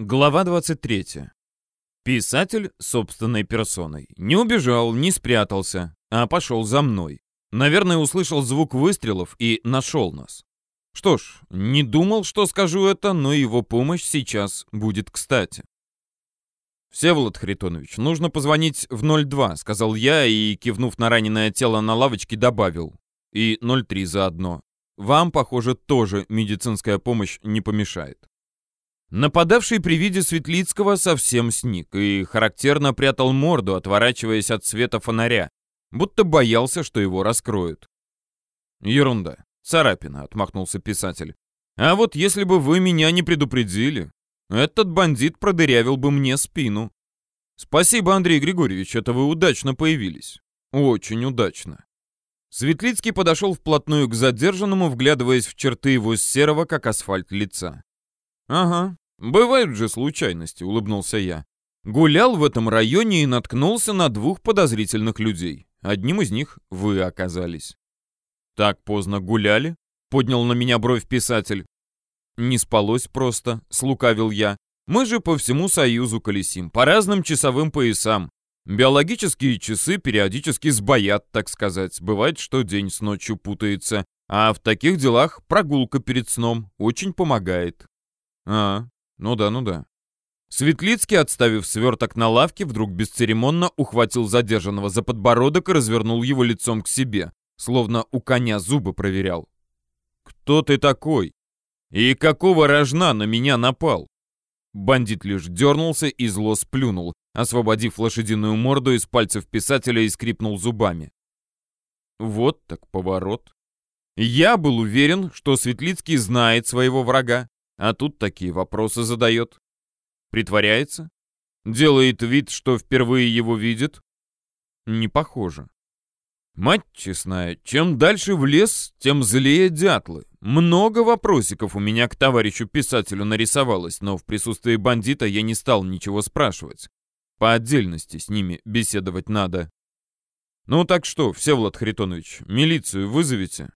Глава 23. Писатель собственной персоной. Не убежал, не спрятался, а пошел за мной. Наверное, услышал звук выстрелов и нашел нас. Что ж, не думал, что скажу это, но его помощь сейчас будет кстати. «Всеволод Харитонович, нужно позвонить в 02», — сказал я и, кивнув на раненое тело на лавочке, добавил. «И 03 заодно. Вам, похоже, тоже медицинская помощь не помешает». Нападавший при виде Светлицкого совсем сник и характерно прятал морду, отворачиваясь от света фонаря, будто боялся, что его раскроют. «Ерунда. Царапина», — отмахнулся писатель. «А вот если бы вы меня не предупредили, этот бандит продырявил бы мне спину. Спасибо, Андрей Григорьевич, это вы удачно появились. Очень удачно». Светлицкий подошел вплотную к задержанному, вглядываясь в черты его серого, как асфальт, лица. «Ага, бывают же случайности», — улыбнулся я. Гулял в этом районе и наткнулся на двух подозрительных людей. Одним из них вы оказались. «Так поздно гуляли?» — поднял на меня бровь писатель. «Не спалось просто», — слукавил я. «Мы же по всему Союзу колесим, по разным часовым поясам. Биологические часы периодически сбоят, так сказать. Бывает, что день с ночью путается. А в таких делах прогулка перед сном очень помогает. «А, ну да, ну да». Светлицкий, отставив сверток на лавке, вдруг бесцеремонно ухватил задержанного за подбородок и развернул его лицом к себе, словно у коня зубы проверял. «Кто ты такой? И какого рожна на меня напал?» Бандит лишь дернулся и зло сплюнул, освободив лошадиную морду из пальцев писателя и скрипнул зубами. Вот так поворот. Я был уверен, что Светлицкий знает своего врага, а тут такие вопросы задает. Притворяется? Делает вид, что впервые его видит? Не похоже. Мать честная, чем дальше в лес, тем злее дятлы. Много вопросиков у меня к товарищу писателю нарисовалось, но в присутствии бандита я не стал ничего спрашивать. По отдельности с ними беседовать надо. Ну так что, Всеволод Харитонович, милицию вызовите?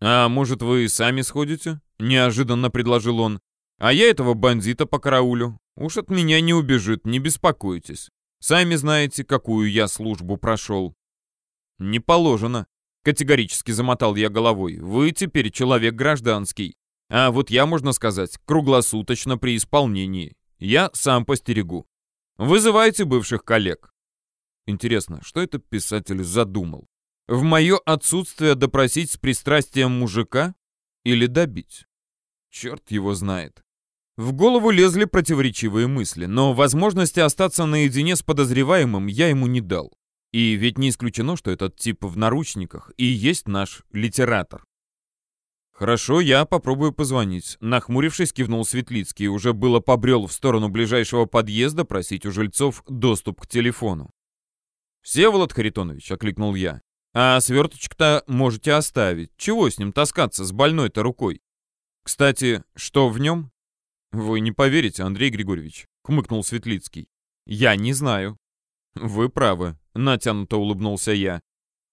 А может, вы сами сходите? Неожиданно предложил он. А я этого бандита по караулю. Уж от меня не убежит, не беспокойтесь. Сами знаете, какую я службу прошел. Не положено. Категорически замотал я головой. Вы теперь человек гражданский. А вот я, можно сказать, круглосуточно при исполнении. Я сам постерегу. Вызывайте бывших коллег. Интересно, что это писатель задумал? В мое отсутствие допросить с пристрастием мужика или добить? Черт его знает. В голову лезли противоречивые мысли, но возможности остаться наедине с подозреваемым я ему не дал. И ведь не исключено, что этот тип в наручниках и есть наш литератор. «Хорошо, я попробую позвонить», — нахмурившись, кивнул Светлицкий уже было побрел в сторону ближайшего подъезда просить у жильцов доступ к телефону. «Всеволод Харитонович», — окликнул я, — «а сверточек-то можете оставить. Чего с ним таскаться, с больной-то рукой? Кстати, что в нем? Вы не поверите, Андрей Григорьевич, хмыкнул Светлицкий. Я не знаю. Вы правы, натянуто улыбнулся я.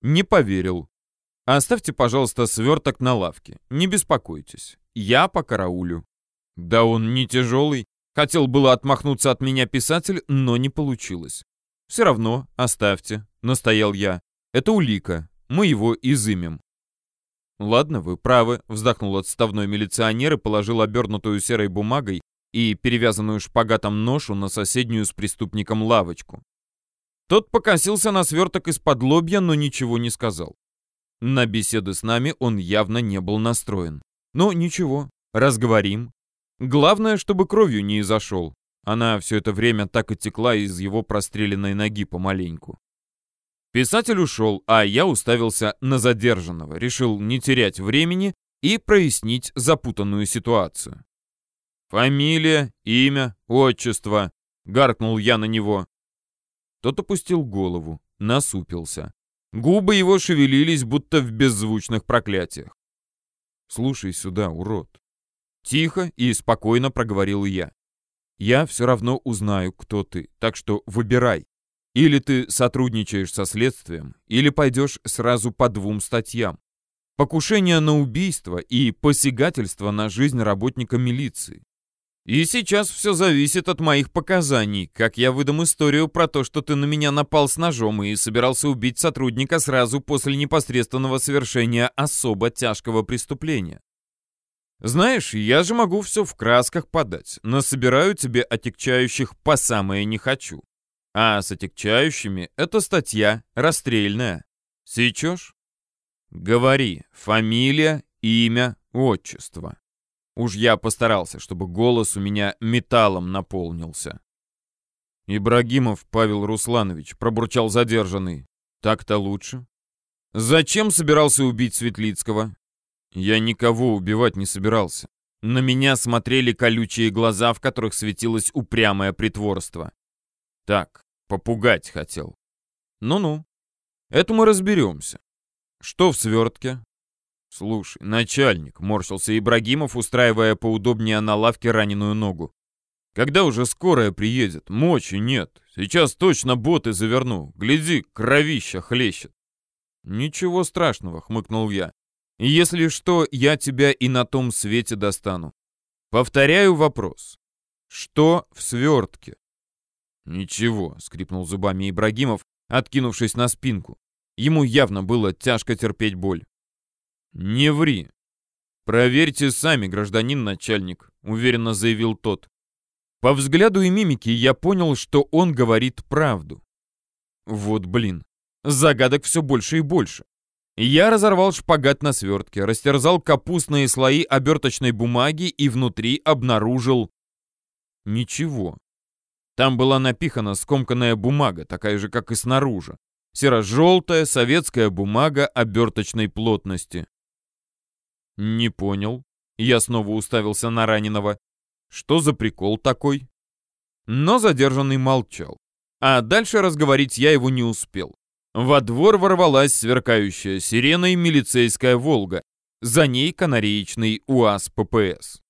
Не поверил. Оставьте, пожалуйста, сверток на лавке. Не беспокойтесь. Я по караулю. Да он не тяжелый. Хотел было отмахнуться от меня писатель, но не получилось. Все равно оставьте, настоял я. Это улика. Мы его изымем. «Ладно, вы правы», — вздохнул отставной милиционер и положил обернутую серой бумагой и перевязанную шпагатом ношу на соседнюю с преступником лавочку. Тот покосился на сверток из-под лобья, но ничего не сказал. На беседы с нами он явно не был настроен. Но ничего, разговорим. Главное, чтобы кровью не изошел. Она все это время так и текла из его простреленной ноги помаленьку. Писатель ушел, а я уставился на задержанного, решил не терять времени и прояснить запутанную ситуацию. «Фамилия, имя, отчество», — гаркнул я на него. Тот опустил голову, насупился. Губы его шевелились, будто в беззвучных проклятиях. «Слушай сюда, урод». Тихо и спокойно проговорил я. «Я все равно узнаю, кто ты, так что выбирай. Или ты сотрудничаешь со следствием, или пойдешь сразу по двум статьям. Покушение на убийство и посягательство на жизнь работника милиции. И сейчас все зависит от моих показаний, как я выдам историю про то, что ты на меня напал с ножом и собирался убить сотрудника сразу после непосредственного совершения особо тяжкого преступления. Знаешь, я же могу все в красках подать, но собираю тебе отягчающих по самое не хочу. А с отягчающими это статья расстрельная. Сечешь? Говори, фамилия, имя, отчество. Уж я постарался, чтобы голос у меня металлом наполнился. Ибрагимов Павел Русланович пробурчал задержанный. Так-то лучше. Зачем собирался убить Светлицкого? Я никого убивать не собирался. На меня смотрели колючие глаза, в которых светилось упрямое притворство. Так, попугать хотел. Ну-ну. Это мы разберемся. Что в свертке? «Слушай, начальник», — морщился Ибрагимов, устраивая поудобнее на лавке раненую ногу. «Когда уже скорая приедет? Мочи нет. Сейчас точно боты заверну. Гляди, кровища хлещет». «Ничего страшного», — хмыкнул я. «Если что, я тебя и на том свете достану. Повторяю вопрос. Что в свертке?» «Ничего», — скрипнул зубами Ибрагимов, откинувшись на спинку. Ему явно было тяжко терпеть боль. «Не ври!» «Проверьте сами, гражданин начальник», — уверенно заявил тот. По взгляду и мимике я понял, что он говорит правду. Вот блин, загадок все больше и больше. Я разорвал шпагат на свертке, растерзал капустные слои оберточной бумаги и внутри обнаружил... Ничего. Там была напихана скомканная бумага, такая же, как и снаружи. Серо-желтая советская бумага оберточной плотности. «Не понял». Я снова уставился на раненого. «Что за прикол такой?» Но задержанный молчал. А дальше разговорить я его не успел. Во двор ворвалась сверкающая сиреной милицейская «Волга». За ней канареечный УАЗ-ППС.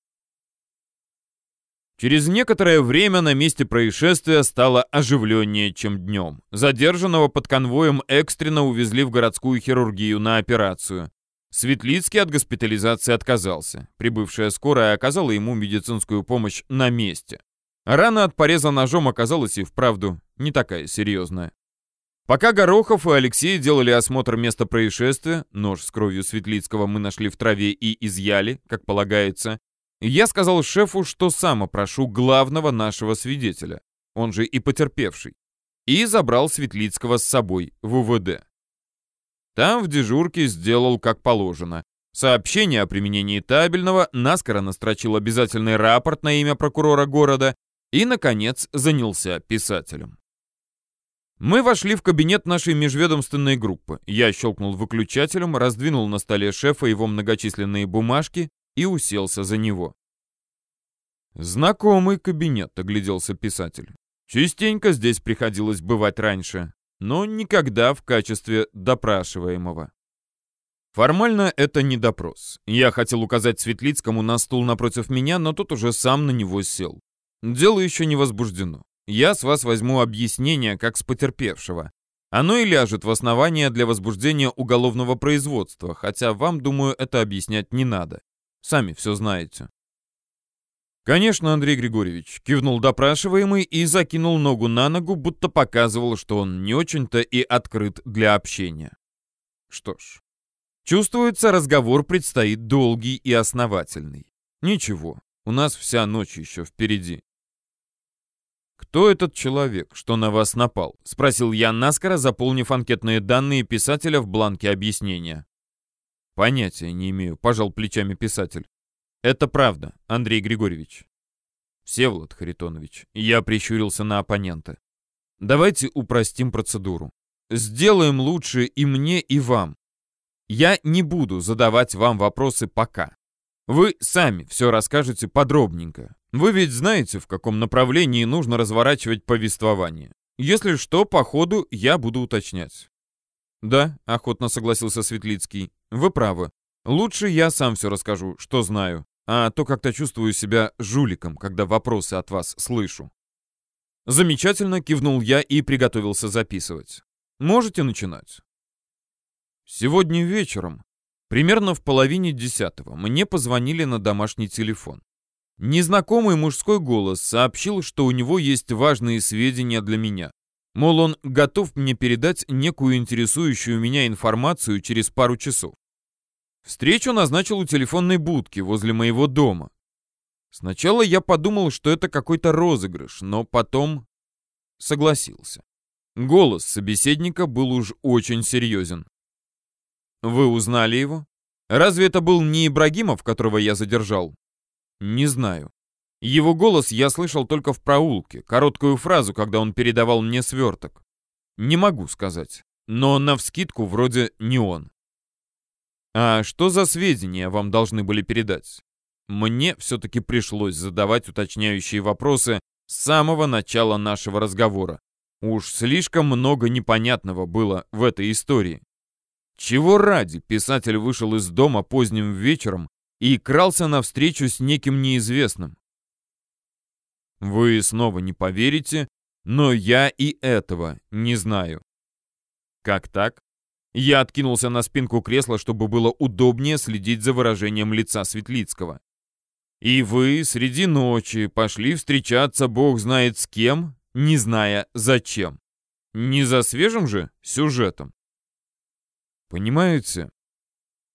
Через некоторое время на месте происшествия стало оживленнее, чем днем. Задержанного под конвоем экстренно увезли в городскую хирургию на операцию. Светлицкий от госпитализации отказался. Прибывшая скорая оказала ему медицинскую помощь на месте. Рана от пореза ножом оказалась и вправду не такая серьезная. Пока Горохов и Алексей делали осмотр места происшествия, нож с кровью Светлицкого мы нашли в траве и изъяли, как полагается, я сказал шефу, что сам опрошу главного нашего свидетеля, он же и потерпевший, и забрал Светлицкого с собой в УВД. Там в дежурке сделал как положено. Сообщение о применении табельного, наскоро настрочил обязательный рапорт на имя прокурора города и, наконец, занялся писателем. Мы вошли в кабинет нашей межведомственной группы. Я щелкнул выключателем, раздвинул на столе шефа его многочисленные бумажки и уселся за него. «Знакомый кабинет», — огляделся писатель. «Частенько здесь приходилось бывать раньше но никогда в качестве допрашиваемого. Формально это не допрос. Я хотел указать Светлицкому на стул напротив меня, но тот уже сам на него сел. Дело еще не возбуждено. Я с вас возьму объяснение, как с потерпевшего. Оно и ляжет в основание для возбуждения уголовного производства, хотя вам, думаю, это объяснять не надо. Сами все знаете. «Конечно, Андрей Григорьевич», — кивнул допрашиваемый и закинул ногу на ногу, будто показывал, что он не очень-то и открыт для общения. Что ж, чувствуется, разговор предстоит долгий и основательный. Ничего, у нас вся ночь еще впереди. «Кто этот человек, что на вас напал?» — спросил я наскоро, заполнив анкетные данные писателя в бланке объяснения. «Понятия не имею», — пожал плечами писатель. Это правда, Андрей Григорьевич. Всеволод Харитонович, я прищурился на оппонента. Давайте упростим процедуру. Сделаем лучше и мне, и вам. Я не буду задавать вам вопросы пока. Вы сами все расскажете подробненько. Вы ведь знаете, в каком направлении нужно разворачивать повествование. Если что, по ходу я буду уточнять. Да, охотно согласился Светлицкий. Вы правы. Лучше я сам все расскажу, что знаю а то как-то чувствую себя жуликом, когда вопросы от вас слышу. Замечательно, кивнул я и приготовился записывать. Можете начинать. Сегодня вечером, примерно в половине десятого, мне позвонили на домашний телефон. Незнакомый мужской голос сообщил, что у него есть важные сведения для меня. Мол, он готов мне передать некую интересующую меня информацию через пару часов. Встречу назначил у телефонной будки возле моего дома. Сначала я подумал, что это какой-то розыгрыш, но потом согласился. Голос собеседника был уж очень серьезен. «Вы узнали его? Разве это был не Ибрагимов, которого я задержал?» «Не знаю. Его голос я слышал только в проулке, короткую фразу, когда он передавал мне сверток. Не могу сказать, но навскидку вроде не он. А что за сведения вам должны были передать? Мне все-таки пришлось задавать уточняющие вопросы с самого начала нашего разговора. Уж слишком много непонятного было в этой истории. Чего ради писатель вышел из дома поздним вечером и крался навстречу с неким неизвестным? Вы снова не поверите, но я и этого не знаю. Как так? Я откинулся на спинку кресла, чтобы было удобнее следить за выражением лица Светлицкого. И вы среди ночи пошли встречаться бог знает с кем, не зная зачем. Не за свежим же сюжетом. Понимаете,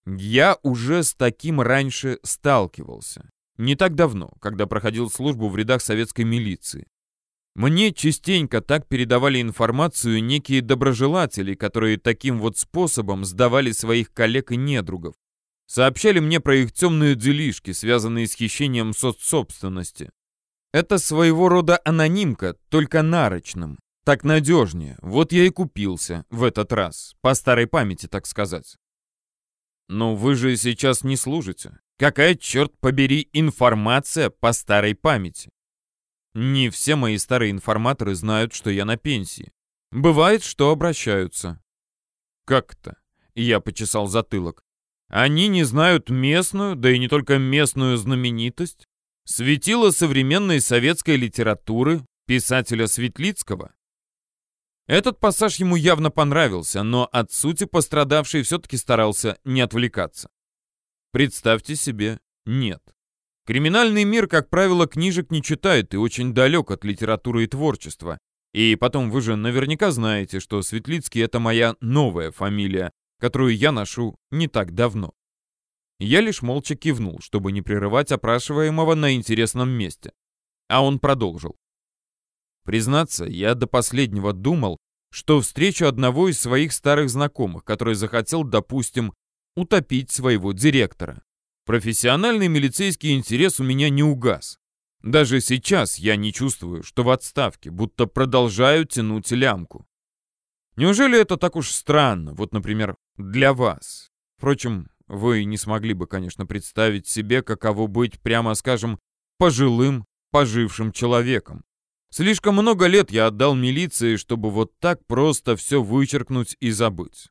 я уже с таким раньше сталкивался. Не так давно, когда проходил службу в рядах советской милиции. Мне частенько так передавали информацию некие доброжелатели, которые таким вот способом сдавали своих коллег и недругов. Сообщали мне про их темные делишки, связанные с хищением соцсобственности. Это своего рода анонимка, только нарочным. Так надежнее. Вот я и купился в этот раз. По старой памяти, так сказать. Но вы же сейчас не служите. Какая, черт побери, информация по старой памяти? Не все мои старые информаторы знают, что я на пенсии. Бывает, что обращаются. Как-то? Я почесал затылок. Они не знают местную, да и не только местную знаменитость, светило современной советской литературы, писателя Светлицкого. Этот пассаж ему явно понравился, но от сути пострадавший все-таки старался не отвлекаться. Представьте себе, нет. Криминальный мир, как правило, книжек не читает и очень далек от литературы и творчества. И потом вы же наверняка знаете, что Светлицкий — это моя новая фамилия, которую я ношу не так давно. Я лишь молча кивнул, чтобы не прерывать опрашиваемого на интересном месте. А он продолжил. Признаться, я до последнего думал, что встречу одного из своих старых знакомых, который захотел, допустим, утопить своего директора. Профессиональный милицейский интерес у меня не угас. Даже сейчас я не чувствую, что в отставке, будто продолжаю тянуть лямку. Неужели это так уж странно, вот, например, для вас? Впрочем, вы не смогли бы, конечно, представить себе, каково быть, прямо скажем, пожилым, пожившим человеком. Слишком много лет я отдал милиции, чтобы вот так просто все вычеркнуть и забыть.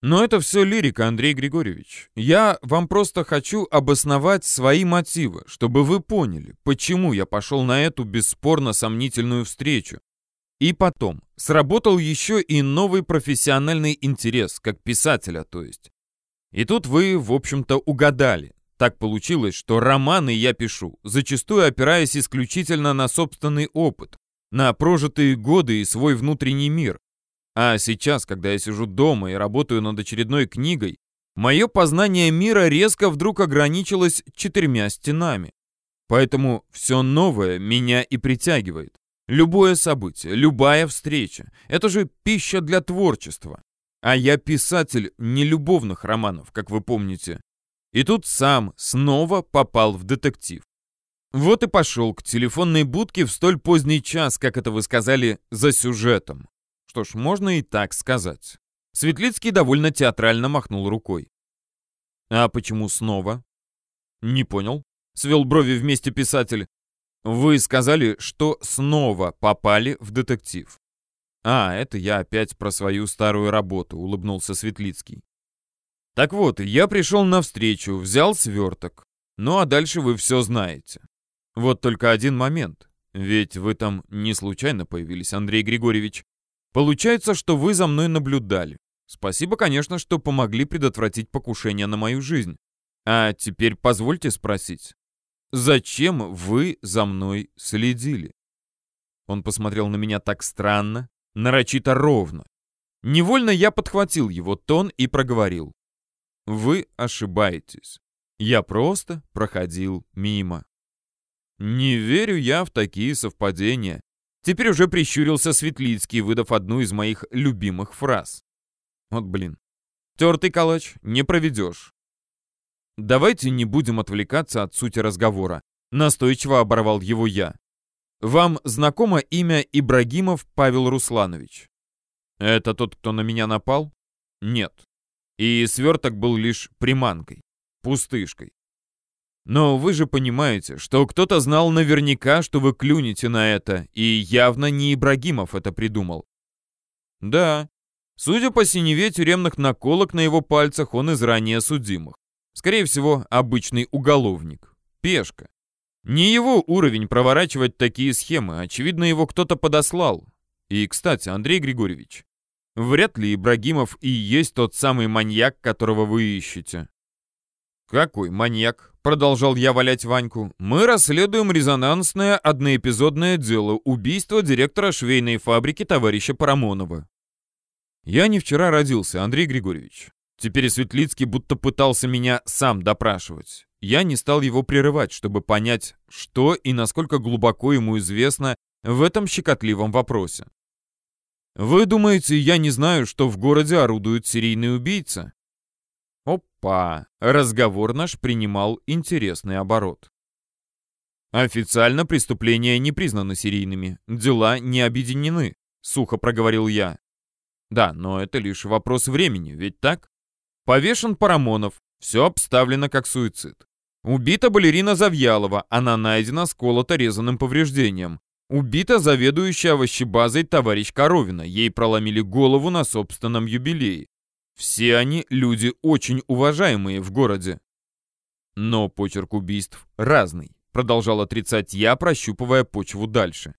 Но это все лирика, Андрей Григорьевич. Я вам просто хочу обосновать свои мотивы, чтобы вы поняли, почему я пошел на эту бесспорно сомнительную встречу. И потом, сработал еще и новый профессиональный интерес, как писателя, то есть. И тут вы, в общем-то, угадали. Так получилось, что романы я пишу, зачастую опираясь исключительно на собственный опыт, на прожитые годы и свой внутренний мир, а сейчас, когда я сижу дома и работаю над очередной книгой, мое познание мира резко вдруг ограничилось четырьмя стенами. Поэтому все новое меня и притягивает. Любое событие, любая встреча — это же пища для творчества. А я писатель не любовных романов, как вы помните. И тут сам снова попал в детектив. Вот и пошел к телефонной будке в столь поздний час, как это вы сказали, за сюжетом. Что ж, можно и так сказать. Светлицкий довольно театрально махнул рукой. «А почему снова?» «Не понял», — свел брови вместе писатель. «Вы сказали, что снова попали в детектив». «А, это я опять про свою старую работу», — улыбнулся Светлицкий. «Так вот, я пришел навстречу, взял сверток. Ну а дальше вы все знаете. Вот только один момент. Ведь вы там не случайно появились, Андрей Григорьевич. Получается, что вы за мной наблюдали. Спасибо, конечно, что помогли предотвратить покушение на мою жизнь. А теперь позвольте спросить. Зачем вы за мной следили? Он посмотрел на меня так странно, нарочито ровно. Невольно я подхватил его тон и проговорил. Вы ошибаетесь. Я просто проходил мимо. Не верю я в такие совпадения. Теперь уже прищурился Светлицкий, выдав одну из моих любимых фраз. Вот блин. Тертый калач не проведешь. Давайте не будем отвлекаться от сути разговора. Настойчиво оборвал его я. Вам знакомо имя Ибрагимов Павел Русланович? Это тот, кто на меня напал? Нет. И сверток был лишь приманкой, пустышкой. Но вы же понимаете, что кто-то знал наверняка, что вы клюнете на это, и явно не Ибрагимов это придумал. Да, судя по синеве тюремных наколок на его пальцах, он из ранее судимых. Скорее всего, обычный уголовник. Пешка. Не его уровень проворачивать такие схемы, очевидно, его кто-то подослал. И, кстати, Андрей Григорьевич, вряд ли Ибрагимов и есть тот самый маньяк, которого вы ищете. «Какой маньяк?» — продолжал я валять Ваньку. «Мы расследуем резонансное одноэпизодное дело убийства директора швейной фабрики товарища Парамонова». «Я не вчера родился, Андрей Григорьевич. Теперь Светлицкий будто пытался меня сам допрашивать. Я не стал его прерывать, чтобы понять, что и насколько глубоко ему известно в этом щекотливом вопросе. «Вы думаете, я не знаю, что в городе орудует серийный убийца?» Опа! Разговор наш принимал интересный оборот. Официально преступления не признаны серийными, дела не объединены, сухо проговорил я. Да, но это лишь вопрос времени, ведь так? Повешен Парамонов, все обставлено как суицид. Убита балерина Завьялова, она найдена с колото-резанным повреждением. Убита заведующая овощебазой товарищ Коровина, ей проломили голову на собственном юбилее. Все они люди очень уважаемые в городе. Но почерк убийств разный, продолжал отрицать я, прощупывая почву дальше.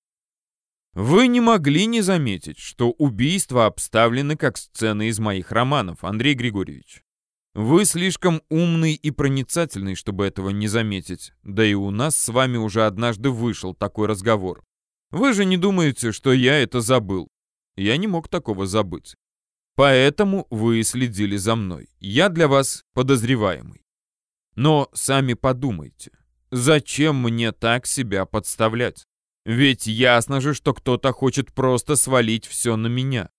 Вы не могли не заметить, что убийства обставлены как сцены из моих романов, Андрей Григорьевич. Вы слишком умный и проницательный, чтобы этого не заметить. Да и у нас с вами уже однажды вышел такой разговор. Вы же не думаете, что я это забыл? Я не мог такого забыть. Поэтому вы следили за мной. Я для вас подозреваемый. Но сами подумайте, зачем мне так себя подставлять? Ведь ясно же, что кто-то хочет просто свалить все на меня.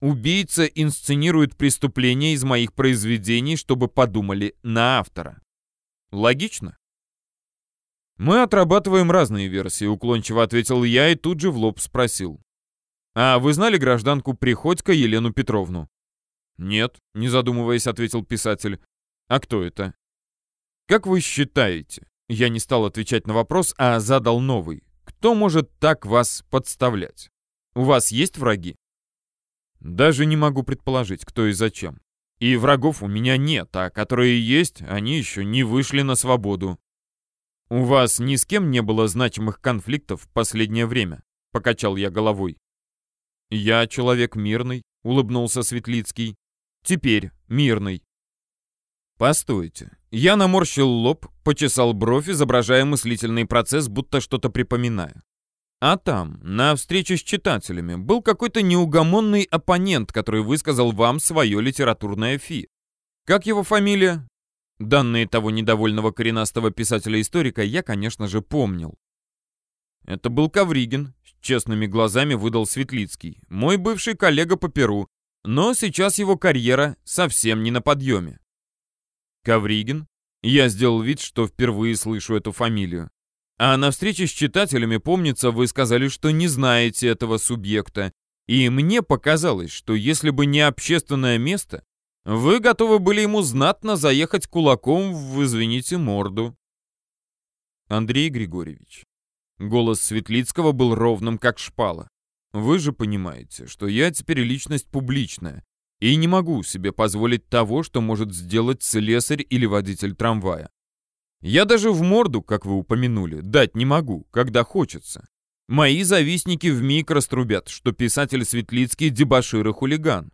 Убийца инсценирует преступление из моих произведений, чтобы подумали на автора. Логично? Мы отрабатываем разные версии, уклончиво ответил я и тут же в лоб спросил. «А вы знали гражданку Приходько Елену Петровну?» «Нет», — не задумываясь, ответил писатель. «А кто это?» «Как вы считаете?» Я не стал отвечать на вопрос, а задал новый. «Кто может так вас подставлять? У вас есть враги?» «Даже не могу предположить, кто и зачем. И врагов у меня нет, а которые есть, они еще не вышли на свободу». «У вас ни с кем не было значимых конфликтов в последнее время?» — покачал я головой. «Я человек мирный», — улыбнулся Светлицкий. «Теперь мирный». «Постойте». Я наморщил лоб, почесал бровь, изображая мыслительный процесс, будто что-то припоминая. А там, на встрече с читателями, был какой-то неугомонный оппонент, который высказал вам свое литературное фи. Как его фамилия? Данные того недовольного коренастого писателя-историка я, конечно же, помнил. Это был Ковригин, честными глазами выдал Светлицкий, мой бывший коллега по Перу, но сейчас его карьера совсем не на подъеме. Ковригин? Я сделал вид, что впервые слышу эту фамилию. А на встрече с читателями, помнится, вы сказали, что не знаете этого субъекта. И мне показалось, что если бы не общественное место, вы готовы были ему знатно заехать кулаком в, извините, морду. Андрей Григорьевич, Голос Светлицкого был ровным, как шпала. «Вы же понимаете, что я теперь личность публичная, и не могу себе позволить того, что может сделать слесарь или водитель трамвая. Я даже в морду, как вы упомянули, дать не могу, когда хочется. Мои завистники вмиг раструбят, что писатель Светлицкий дебошир и хулиган.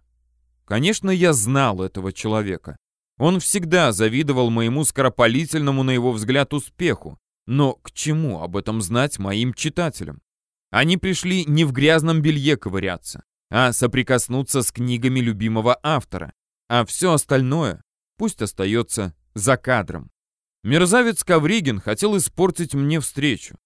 Конечно, я знал этого человека. Он всегда завидовал моему скоропалительному, на его взгляд, успеху, Но к чему об этом знать моим читателям? Они пришли не в грязном белье ковыряться, а соприкоснуться с книгами любимого автора, а все остальное пусть остается за кадром. Мерзавец Ковригин хотел испортить мне встречу.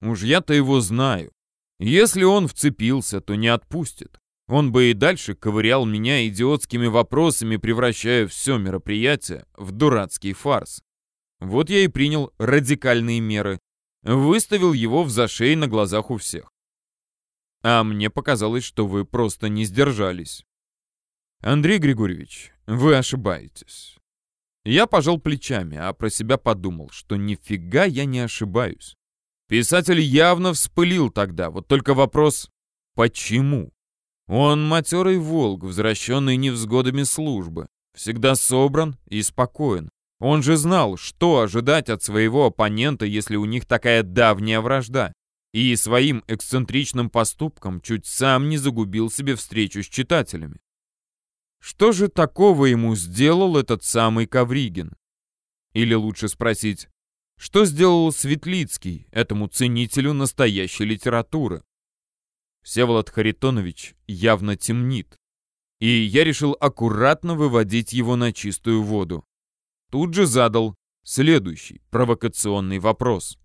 Уж я-то его знаю. Если он вцепился, то не отпустит. Он бы и дальше ковырял меня идиотскими вопросами, превращая все мероприятие в дурацкий фарс. Вот я и принял радикальные меры. Выставил его в зашей на глазах у всех. А мне показалось, что вы просто не сдержались. Андрей Григорьевич, вы ошибаетесь. Я пожал плечами, а про себя подумал, что нифига я не ошибаюсь. Писатель явно вспылил тогда, вот только вопрос «почему?». Он матерый волк, возвращенный невзгодами службы, всегда собран и спокоен. Он же знал, что ожидать от своего оппонента, если у них такая давняя вражда. И своим эксцентричным поступком чуть сам не загубил себе встречу с читателями. Что же такого ему сделал этот самый Ковригин? Или лучше спросить, что сделал Светлицкий этому ценителю настоящей литературы? Всеволод Харитонович явно темнит. И я решил аккуратно выводить его на чистую воду. Тут же задал следующий провокационный вопрос.